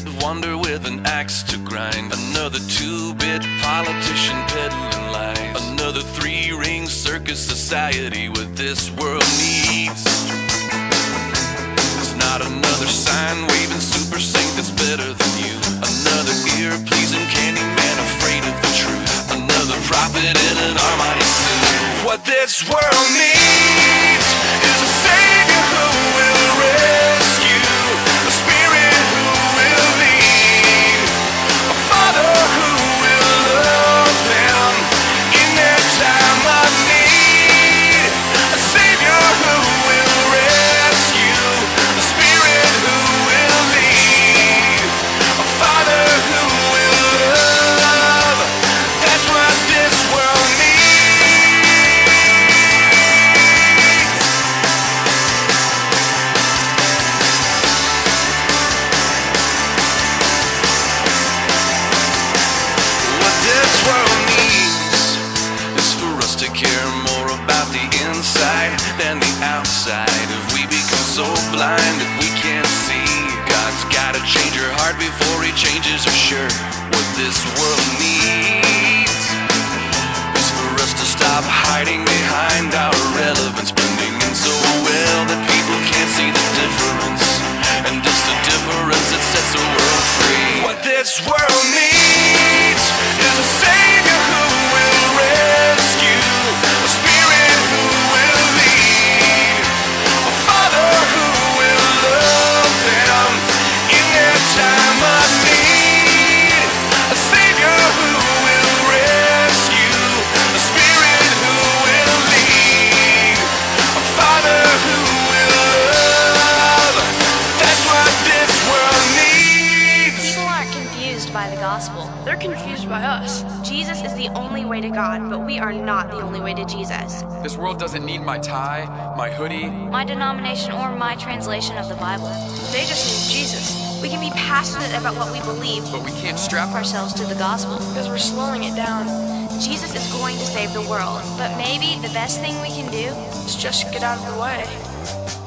Hit wonder with an axe to grind. Another two bit politician peddling lies. Another three ring circus society what this world needs. There's not another sign waving super saint that's better than you. Another ear pleasing candy man afraid of the truth. Another prophet in an Armani suit. What this world needs gotta change our heart before He changes our shirt. What this world needs is for us to stop hiding behind our relevance, blending in so well that people can't see the difference. And it's the difference that sets the world free. What this world They're confused by us. Jesus is the only way to God, but we are not the only way to Jesus. This world doesn't need my tie, my hoodie. My denomination or my translation of the Bible. They just need Jesus We can be passionate about what we believe, But we can't strap ourselves to the gospel. because we're slowing it down. Jesus is going to save the world, but maybe the best thing we can do is just get out of the way.